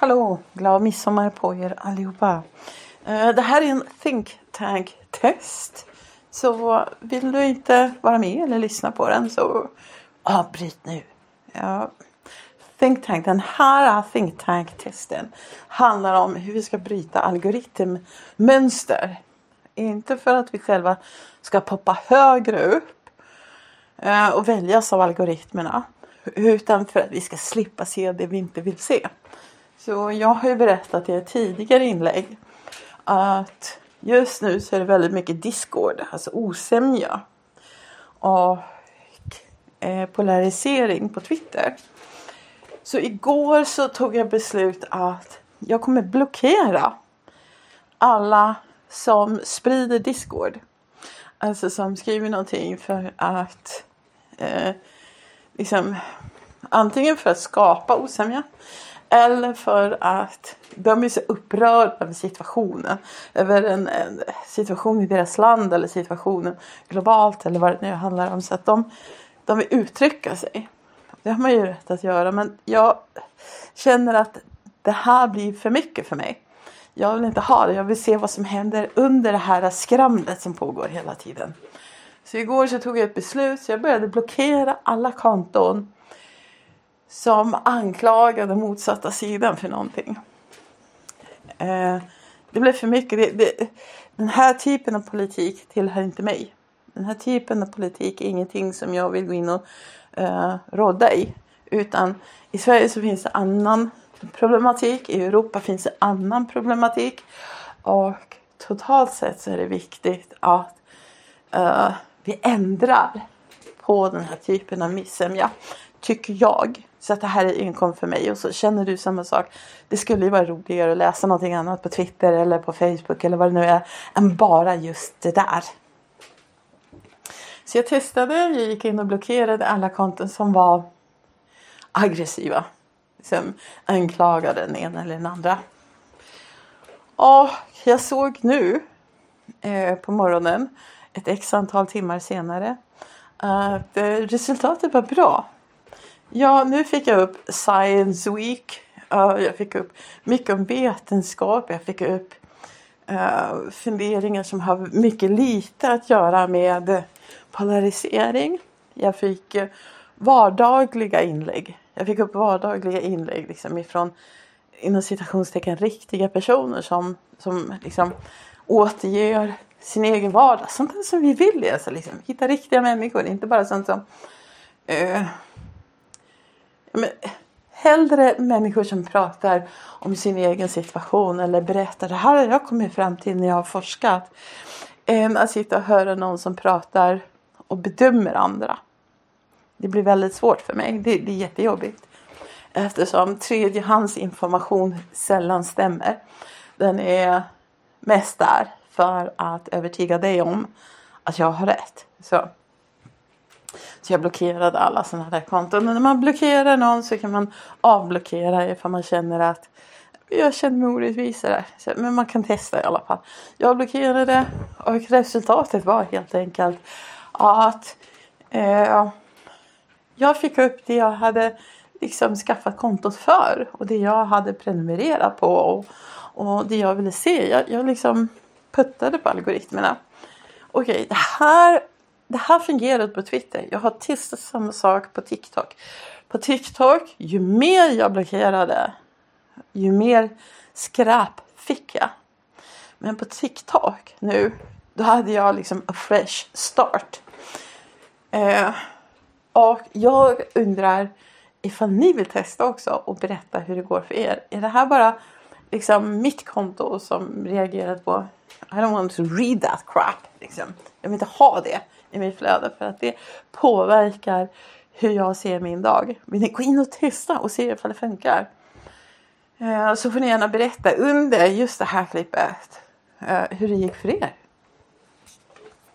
Hallå, glad midsommar på er allihopa. Eh, det här är en think tank test. Så vill du inte vara med eller lyssna på den så avbryt nu. Ja. Think tank, den här think tank testen handlar om hur vi ska bryta algoritmmönster. Inte för att vi själva ska poppa högre upp eh, och väljas av algoritmerna. Utan för att vi ska slippa se det vi inte vill se. Så jag har ju berättat i ett tidigare inlägg att just nu så är det väldigt mycket discord, alltså osämja. Och eh, polarisering på Twitter. Så igår så tog jag beslut att jag kommer blockera alla som sprider discord. Alltså som skriver någonting för att eh, liksom antingen för att skapa osämja eller för att de är så upprörda över situationen. Över en, en, situation i deras land eller situationen globalt eller vad det nu handlar om. Så att de, de vill uttrycka sig. Det har man ju rätt att göra men jag känner att det här blir för mycket för mig. Jag vill inte ha det. Jag vill se vad som händer under det här skramlet som pågår hela tiden. Så igår så tog jag ett beslut så jag började blockera alla konton som anklagade motsatta sidan för någonting. Eh, det blev för mycket. Det, det, den här typen av politik tillhör inte mig. Den här typen av politik är ingenting som jag vill gå in och eh, råda i. Utan i Sverige så finns det annan problematik. I Europa finns det annan problematik. Och totalt sett så är det viktigt att eh, vi ändrar på den här typen av missämja. Tycker jag. Så att det här är enkom för mig. Och så känner du samma sak. Det skulle ju vara roligare att läsa någonting annat på Twitter eller på Facebook eller vad det nu är. Än bara just det där. Så jag testade. Jag gick in och blockerade alla konton som var aggressiva. Som anklagade den ena eller den andra. Och jag såg nu eh, på morgonen ett x antal timmar senare att eh, resultatet var bra. Ja, nu fick jag upp Science Week. Uh, jag fick upp mycket om vetenskap. Jag fick upp uh, funderingar som har mycket lite att göra med polarisering. Jag fick uh, vardagliga inlägg. Jag fick upp vardagliga inlägg liksom ifrån inom citationstecken riktiga personer som, som liksom återger sin egen vardag. Sånt som vi vill läsa. Liksom. Hitta riktiga människor, inte bara sånt som eh, men, hellre människor som pratar om sin egen situation eller berättar det här har jag kommit fram till när jag har forskat. Än att sitta och höra någon som pratar och bedömer andra. Det blir väldigt svårt för mig. Det, det är jättejobbigt. Eftersom tredjehandsinformation sällan stämmer. Den är mest där för att övertyga dig om att jag har rätt. Så. Så jag blockerade alla sådana där konton. Och när man blockerar någon så kan man avblockera ifall man känner att jag känner mig orättvis där. Men man kan testa i alla fall. Jag blockerade och resultatet var helt enkelt att eh, jag fick upp det jag hade liksom skaffat kontot för och det jag hade prenumererat på och, och det jag ville se. Jag, jag liksom puttade på algoritmerna. Okej, okay, det här det här fungerar på Twitter. Jag har testat samma sak på TikTok. På TikTok, ju mer jag blockerade, ju mer skräp fick jag. Men på TikTok nu, då hade jag liksom a fresh start. Eh, och jag undrar ifall ni vill testa också och berätta hur det går för er. Är det här bara liksom mitt konto som reagerat på i don't want to read that crap. Liksom. Jag vill inte ha det i mitt flöde för att det påverkar hur jag ser min dag. Men gå in och testa och se ifall det funkar? Eh, så får ni gärna berätta under just det här klippet eh, hur det gick för er.